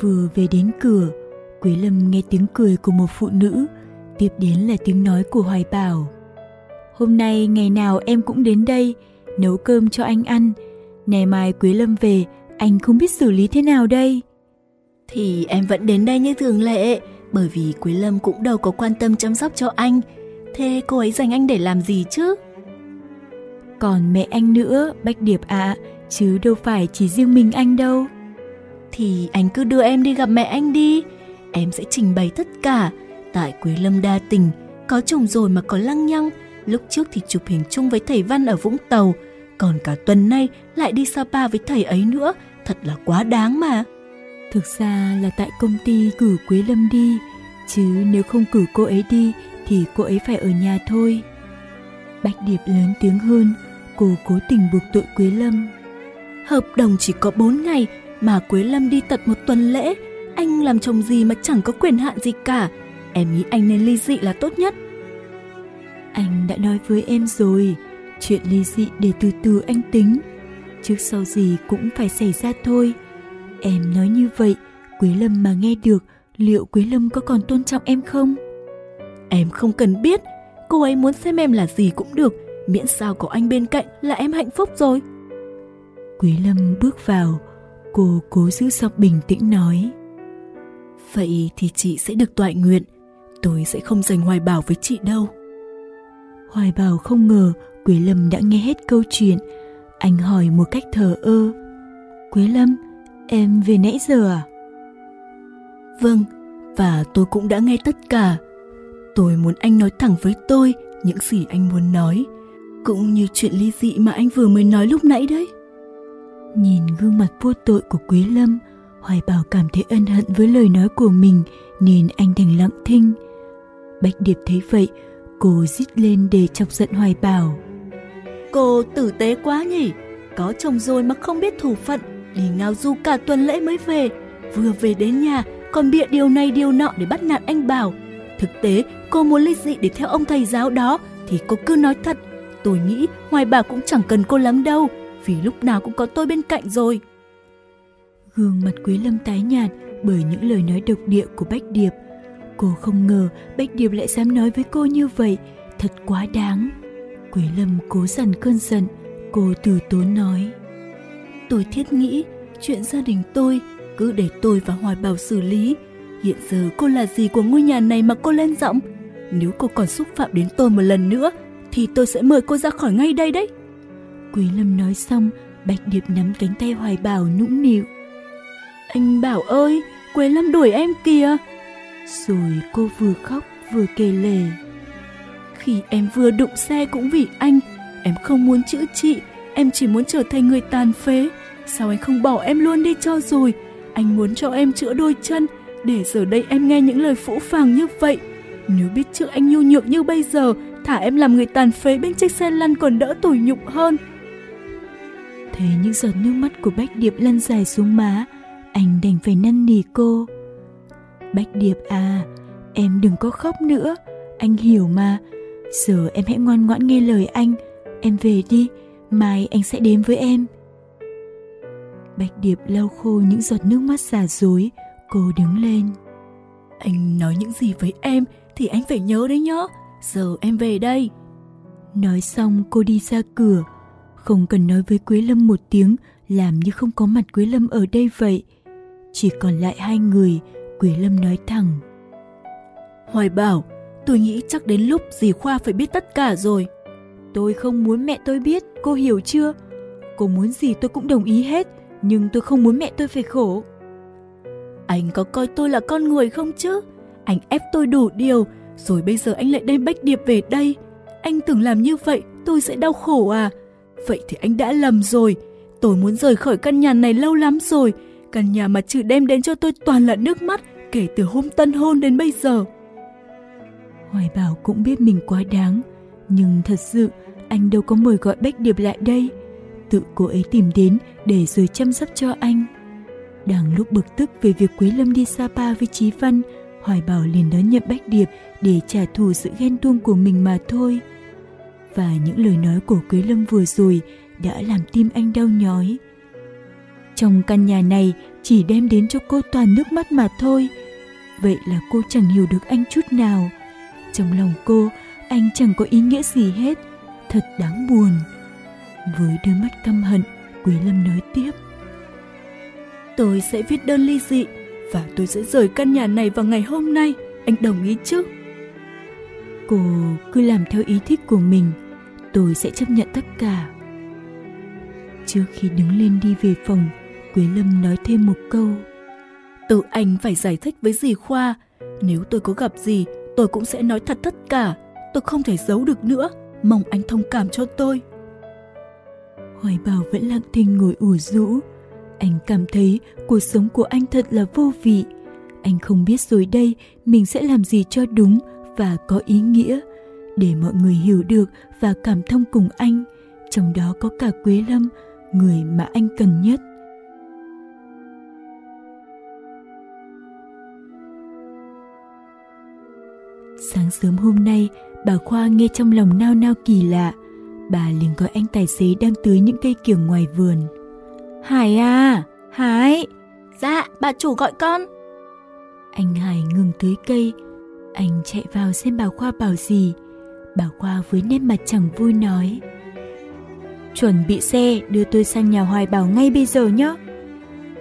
Vừa về đến cửa, Quế Lâm nghe tiếng cười của một phụ nữ, tiếp đến là tiếng nói của Hoài Bảo. Hôm nay ngày nào em cũng đến đây, nấu cơm cho anh ăn. Ngày mai Quế Lâm về, anh không biết xử lý thế nào đây. Thì em vẫn đến đây như thường lệ, bởi vì Quế Lâm cũng đâu có quan tâm chăm sóc cho anh. Thế cô ấy dành anh để làm gì chứ? Còn mẹ anh nữa, Bách Điệp ạ, à, chứ đâu phải chỉ riêng mình anh đâu thì anh cứ đưa em đi gặp mẹ anh đi. Em sẽ trình bày tất cả. Tại Quế Lâm đa tình, có chồng rồi mà có lăng nhăng. Lúc trước thì chụp hình chung với thầy Văn ở Vũng Tàu. Còn cả tuần nay lại đi Sapa với thầy ấy nữa. Thật là quá đáng mà. Thực ra là tại công ty cử Quế Lâm đi. Chứ nếu không cử cô ấy đi thì cô ấy phải ở nhà thôi. Bạch Điệp lớn tiếng hơn, cô cố tình buộc tội Quế Lâm. Hợp đồng chỉ có 4 ngày mà Quế Lâm đi tận một tuần lễ, anh làm chồng gì mà chẳng có quyền hạn gì cả. Em nghĩ anh nên ly dị là tốt nhất. Anh đã nói với em rồi, chuyện ly dị để từ từ anh tính. Trước sau gì cũng phải xảy ra thôi. Em nói như vậy, Quế Lâm mà nghe được, liệu Quế Lâm có còn tôn trọng em không? Em không cần biết, cô ấy muốn xem em là gì cũng được, miễn sao có anh bên cạnh là em hạnh phúc rồi. Quế Lâm bước vào, Cô cố giữ giọng bình tĩnh nói Vậy thì chị sẽ được toại nguyện Tôi sẽ không giành hoài bảo với chị đâu. Hoài bảo không ngờ Quế Lâm đã nghe hết câu chuyện. Anh hỏi một cách thờ ơ Quế Lâm, em về nãy giờ à? Vâng, và tôi cũng đã nghe tất cả. Tôi muốn anh nói thẳng với tôi những gì anh muốn nói Cũng như chuyện ly dị mà anh vừa mới nói lúc nãy đấy. Nhìn gương mặt vô tội của Quý Lâm, Hoài Bảo cảm thấy ân hận với lời nói của mình nên anh đành lặng thinh. Bạch Điệp thấy vậy, cô rít lên để chọc giận Hoài Bảo. Cô tử tế quá nhỉ, có chồng rồi mà không biết thủ phận, đi ngao du cả tuần lễ mới về, vừa về đến nhà còn bịa điều này điều nọ để bắt nạt anh Bảo. Thực tế, cô muốn ly dị để theo ông thầy giáo đó thì cô cứ nói thật. Tôi nghĩ Hoài Bảo cũng chẳng cần cô lắm đâu, vì lúc nào cũng có tôi bên cạnh rồi. Gương mặt Quý Lâm tái nhạt bởi những lời nói độc địa của Bách Điệp. Cô không ngờ Bách Điệp lại dám nói với cô như vậy, thật quá đáng. Quý Lâm cố dằn cơn giận, cô từ tốn nói. Tôi thiết nghĩ chuyện gia đình tôi cứ để tôi và Hoài Bảo xử lý. Hiện giờ cô là gì của ngôi nhà này mà cô lên giọng? Nếu cô còn xúc phạm đến tôi một lần nữa thì tôi sẽ mời cô ra khỏi ngay đây đấy. Quý Lâm nói xong, Bạch Điệp nắm cánh tay Hoài Bảo nũng nịu. Anh Bảo ơi, Quế Lâm đuổi em kìa. Rồi cô vừa khóc vừa kể lể. Khi em vừa đụng xe cũng vì anh, em không muốn chữa trị, em chỉ muốn trở thành người tàn phế. Sao anh không bỏ em luôn đi cho rồi? Anh muốn cho em chữa đôi chân, để giờ đây em nghe những lời phũ phàng như vậy. Nếu biết trước anh nhu nhược như bây giờ, thả em làm người tàn phế bên chiếc xe lăn còn đỡ tủi nhục hơn thấy những giọt nước mắt của Bách Điệp lăn dài xuống má, anh đành phải năn nỉ cô. Bách Điệp à, em đừng có khóc nữa, anh hiểu mà. Giờ em hãy ngoan ngoãn nghe lời anh, em về đi, mai anh sẽ đến với em. Bạch Điệp lau khô những giọt nước mắt xả dối, cô đứng lên. Anh nói những gì với em thì anh phải nhớ đấy nhá, giờ em về đây. Nói xong cô đi ra cửa, không cần nói với Quế Lâm một tiếng, làm như không có mặt Quế Lâm ở đây vậy. Chỉ còn lại hai người, Quế Lâm nói thẳng. Hoài bảo, tôi nghĩ chắc đến lúc dì Khoa phải biết tất cả rồi. Tôi không muốn mẹ tôi biết, cô hiểu chưa? Cô muốn gì tôi cũng đồng ý hết, nhưng tôi không muốn mẹ tôi phải khổ. Anh có coi tôi là con người không chứ? Anh ép tôi đủ điều, rồi bây giờ anh lại đem Bách Điệp về đây. Anh tưởng làm như vậy tôi sẽ đau khổ à? Vậy thì anh đã lầm rồi. Tôi muốn rời khỏi căn nhà này lâu lắm rồi. Căn nhà mà chị đem đến cho tôi toàn là nước mắt kể từ hôm tân hôn đến bây giờ. Hoài Bảo cũng biết mình quá đáng, nhưng thật sự anh đâu có mời gọi Bách Điệp lại đây. Tự cô ấy tìm đến để rồi chăm sóc cho anh. Đang lúc bực tức về việc quế Lâm đi Sapa với Chí Văn, Hoài Bảo liền đón nhận Bách Điệp để trả thù sự ghen tuông của mình mà thôi. Và những lời nói của Quý Lâm vừa rồi đã làm tim anh đau nhói. Trong căn nhà này chỉ đem đến cho cô toàn nước mắt mà thôi. Vậy là cô chẳng hiểu được anh chút nào. Trong lòng cô, anh chẳng có ý nghĩa gì hết. Thật đáng buồn. Với đôi mắt căm hận, Quý Lâm nói tiếp. Tôi sẽ viết đơn ly dị và tôi sẽ rời căn nhà này vào ngày hôm nay. Anh đồng ý chứ? Cô cứ làm theo ý thích của mình. Tôi sẽ chấp nhận tất cả. Trước khi đứng lên đi về phòng, Quế Lâm nói thêm một câu. Tự anh phải giải thích với dì Khoa. Nếu tôi có gặp gì, tôi cũng sẽ nói thật tất cả. Tôi không thể giấu được nữa. Mong anh thông cảm cho tôi. Hoài Bảo vẫn lặng thinh ngồi ủ rũ. Anh cảm thấy cuộc sống của anh thật là vô vị. Anh không biết rồi đây mình sẽ làm gì cho đúng và có ý nghĩa để mọi người hiểu được và cảm thông cùng anh. Trong đó có cả Quế Lâm, người mà anh cần nhất. Sáng sớm hôm nay, bà Khoa nghe trong lòng nao nao kỳ lạ. Bà liền gọi anh tài xế đang tưới những cây kiểng ngoài vườn. Hải à, Hải. Dạ, bà chủ gọi con. Anh Hải ngừng tưới cây. Anh chạy vào xem bà Khoa bảo gì. Bà Khoa với nét mặt chẳng vui nói. Chuẩn bị xe đưa tôi sang nhà Hoài Bảo ngay bây giờ nhé.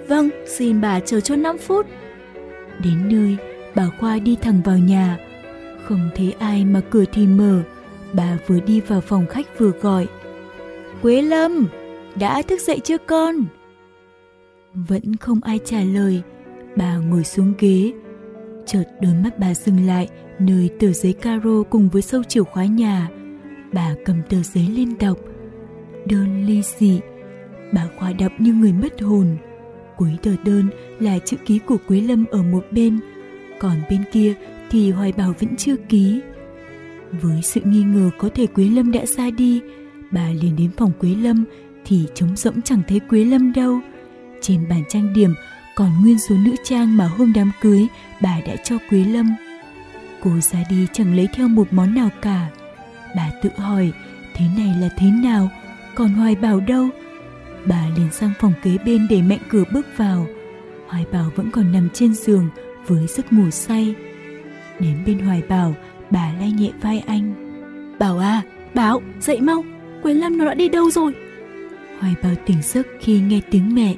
Vâng, xin bà chờ cho 5 phút. Đến nơi, bà Khoa đi thẳng vào nhà. Không thấy ai mà cửa thì mở. Bà vừa đi vào phòng khách vừa gọi. Quế Lâm, đã thức dậy chưa con? Vẫn không ai trả lời. Bà ngồi xuống ghế. Chợt đôi mắt bà dừng lại nơi tờ giấy caro cùng với sâu chìa khóa nhà. Bà cầm tờ giấy lên đọc. Đơn ly dị. Bà khoa đọc như người mất hồn. Cuối tờ đơn là chữ ký của Quế Lâm ở một bên, còn bên kia thì Hoài Bảo vẫn chưa ký. Với sự nghi ngờ có thể Quế Lâm đã ra đi, bà liền đến phòng Quế Lâm thì trống rỗng chẳng thấy Quế Lâm đâu. Trên bàn trang điểm còn nguyên số nữ trang mà hôm đám cưới bà đã cho Quế Lâm. Cô ra đi chẳng lấy theo một món nào cả. Bà tự hỏi thế này là thế nào, còn Hoài Bảo đâu? Bà liền sang phòng kế bên để mạnh cửa bước vào. Hoài Bảo vẫn còn nằm trên giường với giấc ngủ say. Đến bên Hoài Bảo, bà lay nhẹ vai anh. Bảo à, Bảo, dậy mau, Quế Lâm nó đã đi đâu rồi? Hoài Bảo tỉnh giấc khi nghe tiếng mẹ.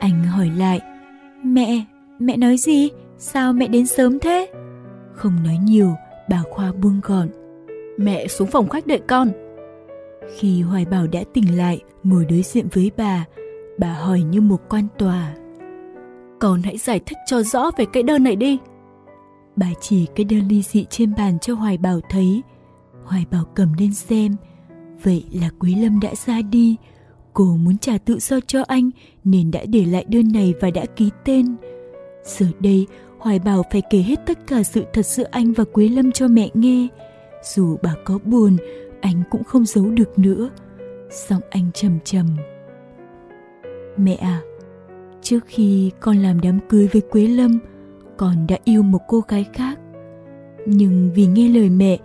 Anh hỏi lại, Mẹ, mẹ nói gì? Sao mẹ đến sớm thế? Không nói nhiều, bà Khoa buông gọn. Mẹ xuống phòng khách đợi con. Khi Hoài Bảo đã tỉnh lại, ngồi đối diện với bà, bà hỏi như một quan tòa. Con hãy giải thích cho rõ về cái đơn này đi. Bà chỉ cái đơn ly dị trên bàn cho Hoài Bảo thấy. Hoài Bảo cầm lên xem. Vậy là Quý Lâm đã ra đi. Cô muốn trả tự do cho anh nên đã để lại đơn này và đã ký tên. Giờ đây, Hoài Bảo phải kể hết tất cả sự thật giữa anh và Quế Lâm cho mẹ nghe. Dù bà có buồn, anh cũng không giấu được nữa. Giọng anh trầm trầm. Mẹ à, trước khi con làm đám cưới với Quế Lâm, con đã yêu một cô gái khác. Nhưng vì nghe lời mẹ,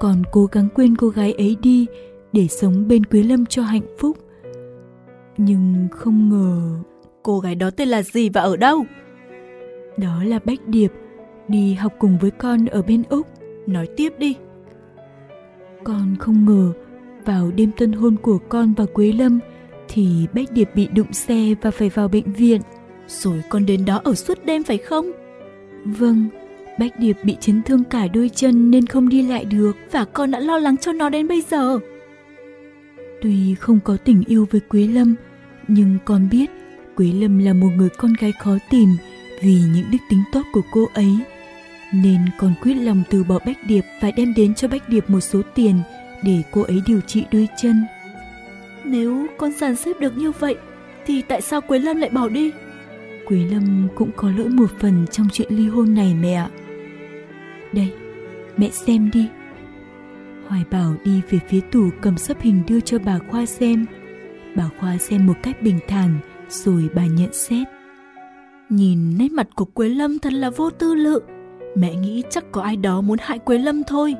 con cố gắng quên cô gái ấy đi để sống bên Quế Lâm cho hạnh phúc. Nhưng không ngờ... Cô gái đó tên là gì và ở đâu? Đó là Bách Điệp, đi học cùng với con ở bên Úc. Nói tiếp đi. Con không ngờ, vào đêm tân hôn của con và Quế Lâm, thì Bách Điệp bị đụng xe và phải vào bệnh viện. Rồi con đến đó ở suốt đêm phải không? Vâng, Bách Điệp bị chấn thương cả đôi chân nên không đi lại được. Và con đã lo lắng cho nó đến bây giờ. Tuy không có tình yêu với Quế Lâm, nhưng con biết Quế Lâm là một người con gái khó tìm vì những đức tính tốt của cô ấy. Nên con quyết lòng từ bỏ Bách Điệp và đem đến cho Bách Điệp một số tiền để cô ấy điều trị đôi chân. Nếu con dàn xếp được như vậy, thì tại sao Quế Lâm lại bỏ đi? Quế Lâm cũng có lỗi một phần trong chuyện ly hôn này mẹ ạ. Đây, mẹ xem đi. Hoài Bảo đi về phía tủ cầm sấp hình đưa cho bà Khoa xem. Bà Khoa xem một cách bình thản, rồi bà nhận xét. Nhìn nét mặt của Quế Lâm thật là vô tư lự. Mẹ nghĩ chắc có ai đó muốn hại Quế Lâm thôi.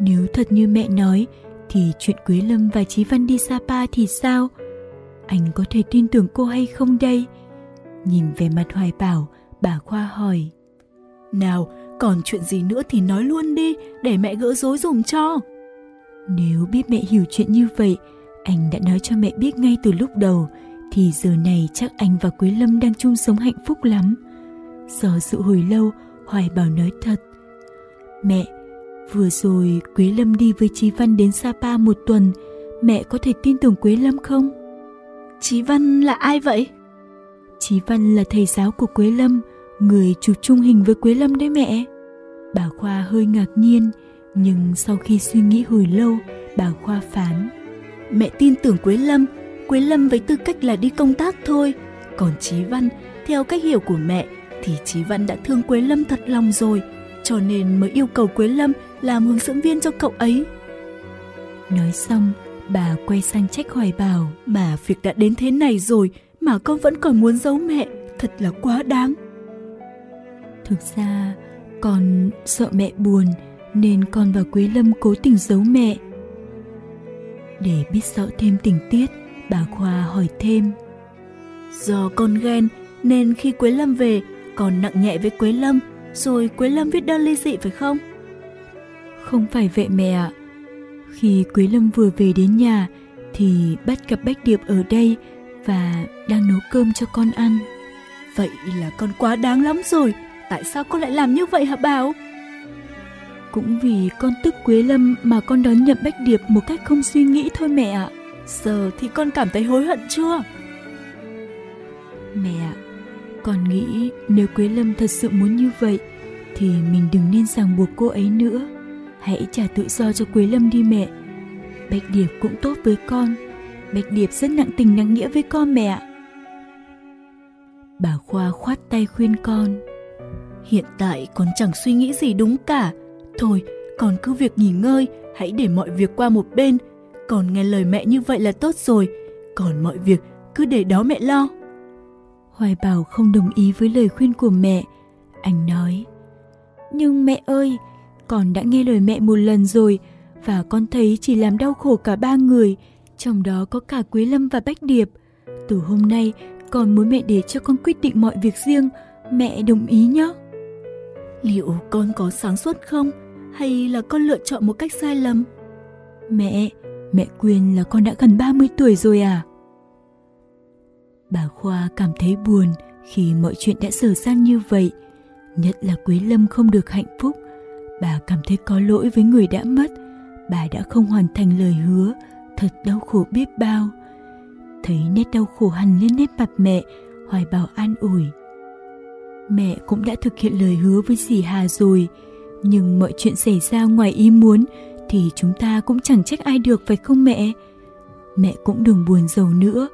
Nếu thật như mẹ nói, thì chuyện Quế Lâm và Chí Văn đi Sapa thì sao? Anh có thể tin tưởng cô hay không đây? Nhìn về mặt Hoài Bảo, bà Khoa hỏi. Nào, còn chuyện gì nữa thì nói luôn đi, để mẹ gỡ rối dùm cho. Nếu biết mẹ hiểu chuyện như vậy, anh đã nói cho mẹ biết ngay từ lúc đầu, thì giờ này chắc anh và Quế Lâm đang chung sống hạnh phúc lắm. Do sự hồi lâu, Hoài Bảo nói thật. Mẹ, vừa rồi Quế Lâm đi với Chí Văn đến Sapa một tuần, mẹ có thể tin tưởng Quế Lâm không? Chí Văn là ai vậy? Chí Văn là thầy giáo của Quế Lâm, người chụp chung hình với Quế Lâm đấy mẹ. Bà Khoa hơi ngạc nhiên, nhưng sau khi suy nghĩ hồi lâu, bà Khoa phán. Mẹ tin tưởng Quế Lâm, Quế Lâm với tư cách là đi công tác thôi. Còn Chí Văn, theo cách hiểu của mẹ, thì Chí Văn đã thương Quế Lâm thật lòng rồi, cho nên mới yêu cầu Quế Lâm làm hướng dẫn viên cho cậu ấy. Nói xong, bà quay sang trách Hoài Bảo. Mà việc đã đến thế này rồi mà con vẫn còn muốn giấu mẹ, thật là quá đáng. Thực ra, con sợ mẹ buồn nên con và Quế Lâm cố tình giấu mẹ. Để biết rõ thêm tình tiết, bà Khoa hỏi thêm. Do con ghen nên khi Quế Lâm về, còn nặng nhẹ với Quế Lâm, rồi Quế Lâm viết đơn ly dị phải không? Không phải vậy mẹ ạ. Khi Quế Lâm vừa về đến nhà thì bắt gặp Bách Điệp ở đây và đang nấu cơm cho con ăn. Vậy là con quá đáng lắm rồi, tại sao con lại làm như vậy hả Bảo? Cũng vì con tức Quế Lâm mà con đón nhận Bách Điệp một cách không suy nghĩ thôi mẹ ạ. Giờ thì con cảm thấy hối hận chưa? Mẹ ạ, con nghĩ nếu Quế Lâm thật sự muốn như vậy thì mình đừng nên ràng buộc cô ấy nữa. Hãy trả tự do cho Quế Lâm đi mẹ. Bạch Điệp cũng tốt với con. Bạch Điệp rất nặng tình nặng nghĩa với con mẹ. Bà Khoa khoát tay khuyên con. Hiện tại con chẳng suy nghĩ gì đúng cả. Thôi, con cứ việc nghỉ ngơi, hãy để mọi việc qua một bên. Còn nghe lời mẹ như vậy là tốt rồi. Còn mọi việc cứ để đó mẹ lo. Hoài Bảo không đồng ý với lời khuyên của mẹ. Anh nói, Nhưng mẹ ơi, con đã nghe lời mẹ một lần rồi và con thấy chỉ làm đau khổ cả ba người, trong đó có cả Quế Lâm và Bách Điệp. Từ hôm nay, con muốn mẹ để cho con quyết định mọi việc riêng, mẹ đồng ý nhé. Liệu con có sáng suốt không? Hay là con lựa chọn một cách sai lầm? Mẹ, mẹ quên là con đã gần 30 tuổi rồi à? Bà Khoa cảm thấy buồn khi mọi chuyện đã dở sang như vậy. Nhất là Quế Lâm không được hạnh phúc. Bà cảm thấy có lỗi với người đã mất. Bà đã không hoàn thành lời hứa, thật đau khổ biết bao. Thấy nét đau khổ hằn lên nét mặt mẹ, Hoài Bảo an ủi. Mẹ cũng đã thực hiện lời hứa với dì Hà rồi, nhưng mọi chuyện xảy ra ngoài ý muốn thì chúng ta cũng chẳng trách ai được phải không mẹ? Mẹ cũng đừng buồn giàu nữa,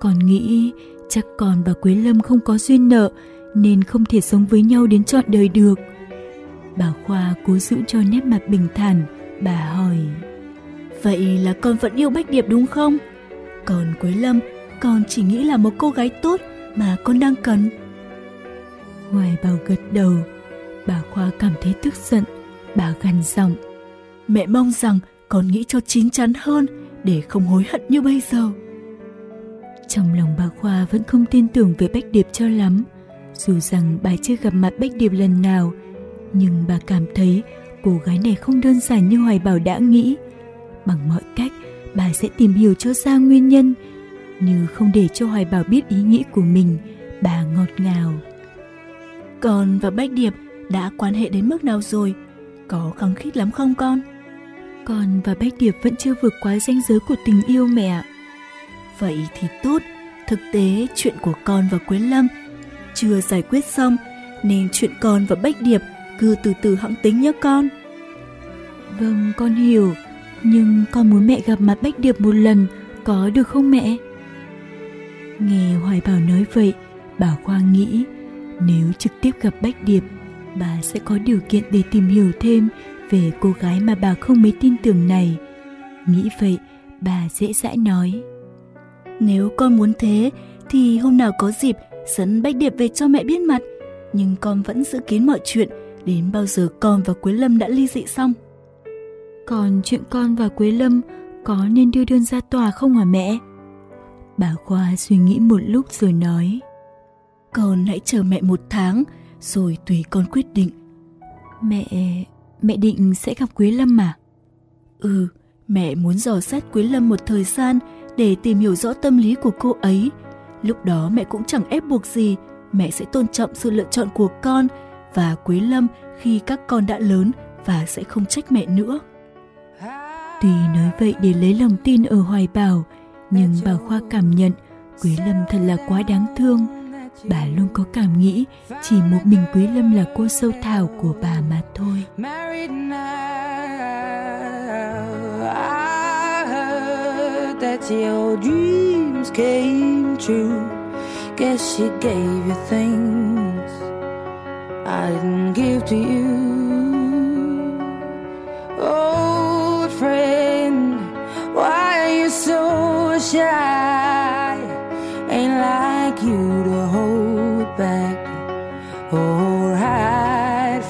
con nghĩ chắc con và Quế Lâm không có duyên nợ nên không thể sống với nhau đến trọn đời được. Bà Khoa cố giữ cho nét mặt bình thản, bà hỏi. Vậy là con vẫn yêu Bách Điệp đúng không? Còn Quế Lâm, con chỉ nghĩ là một cô gái tốt mà con đang cần. Hoài bảo gật đầu, bà Khoa cảm thấy tức giận, bà gằn giọng. Mẹ mong rằng con nghĩ cho chín chắn hơn để không hối hận như bây giờ. Trong lòng bà Khoa vẫn không tin tưởng về Bách Điệp cho lắm. Dù rằng bà chưa gặp mặt Bách Điệp lần nào, nhưng bà cảm thấy cô gái này không đơn giản như Hoài Bảo đã nghĩ. Bằng mọi cách, bà sẽ tìm hiểu cho ra nguyên nhân, như không để cho Hoài Bảo biết ý nghĩ của mình, bà ngọt ngào. Con và Bách Điệp đã quan hệ đến mức nào rồi? Có khăng khít lắm không con? Con và Bách Điệp vẫn chưa vượt quá ranh giới của tình yêu mẹ. Vậy thì tốt, thực tế chuyện của con và Quế Lâm chưa giải quyết xong nên chuyện con và Bách Điệp cứ từ từ hãng tính nhé con. Vâng, con hiểu, nhưng con muốn mẹ gặp mặt Bách Điệp một lần, có được không mẹ? Nghe Hoài Bảo nói vậy, Bà Khoa nghĩ nếu trực tiếp gặp Bách Điệp, bà sẽ có điều kiện để tìm hiểu thêm về cô gái mà bà không mấy tin tưởng này. Nghĩ vậy, bà dễ dãi nói. Nếu con muốn thế, thì hôm nào có dịp dẫn Bách Điệp về cho mẹ biết mặt. Nhưng con vẫn giữ kín mọi chuyện đến bao giờ con và Quế Lâm đã ly dị xong. Còn chuyện con và Quế Lâm có nên đưa đơn ra tòa không hả mẹ? Bà Khoa suy nghĩ một lúc rồi nói. Con hãy chờ mẹ một tháng, rồi tùy con quyết định. Mẹ mẹ định sẽ gặp Quế Lâm mà? Ừ, mẹ muốn dò xét Quế Lâm một thời gian để tìm hiểu rõ tâm lý của cô ấy. Lúc đó mẹ cũng chẳng ép buộc gì, mẹ sẽ tôn trọng sự lựa chọn của con và Quế Lâm khi các con đã lớn và sẽ không trách mẹ nữa. Tuy nói vậy để lấy lòng tin ở Hoài Bảo, nhưng bà Khoa cảm nhận Quế Lâm thật là quá đáng thương. Bà luôn có cảm nghĩ chỉ một mình Quý Lâm là cô sâu thảo của bà mà thôi. that your dreams came true. Guess she gave you things I didn't give to you. Old friend, why are you so shy? Ain't like you to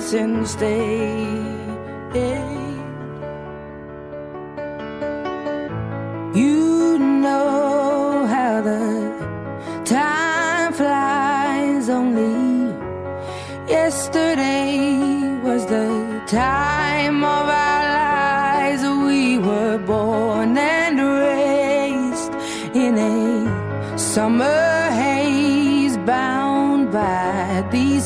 present day.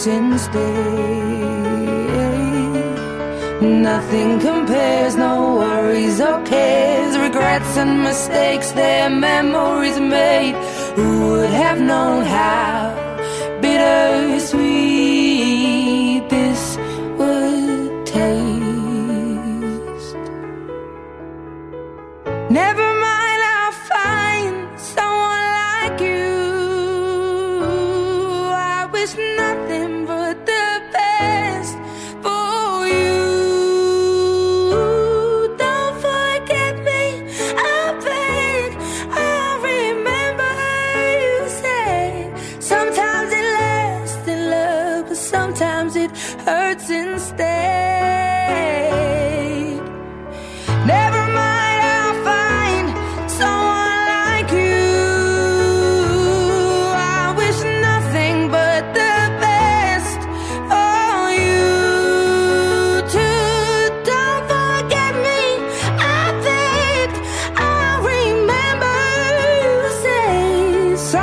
hurts instead. Nothing compares, no worries or cares, regrets and mistakes, their memories made. Who would have known how bittersweet this would taste? Never mind, I'll find someone like you. I wish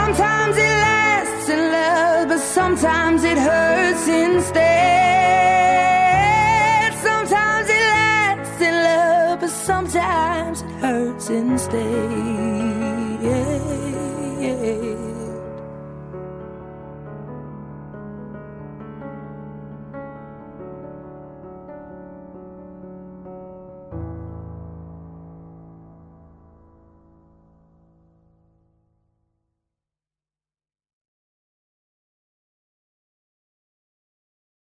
sometimes it lasts in love, but sometimes it hurts instead. Sometimes it lasts in love, but sometimes it hurts instead.